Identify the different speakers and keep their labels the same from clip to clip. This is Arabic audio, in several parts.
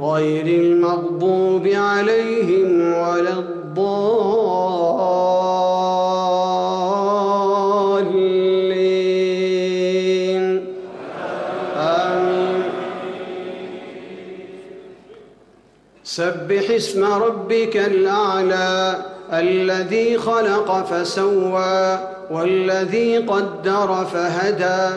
Speaker 1: غير المغضوب عليهم ولا الضالين. آمين. سبح اسم ربك الأعلى الذي خلق فسوى والذي قدر فهدى.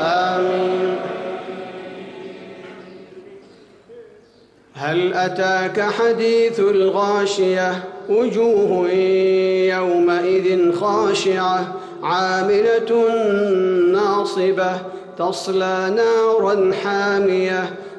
Speaker 1: آمين. هل أتاك حديث الغاشية؟ وجوه يومئذ خاشعة. عاملة ناصبة. تصلى نارا حامية.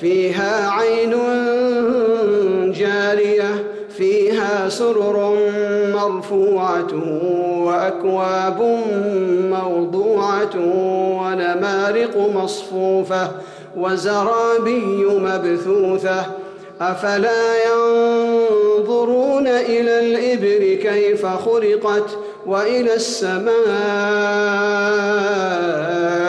Speaker 1: فيها عين جارية فيها سرر مرفوعة وأكواب موضوعة ونمارق مصفوفة وزرابي مبثوثة. أفلا ينظرون إلى الإبر كيف خلقت وإلى السماء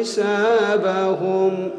Speaker 1: حسابهم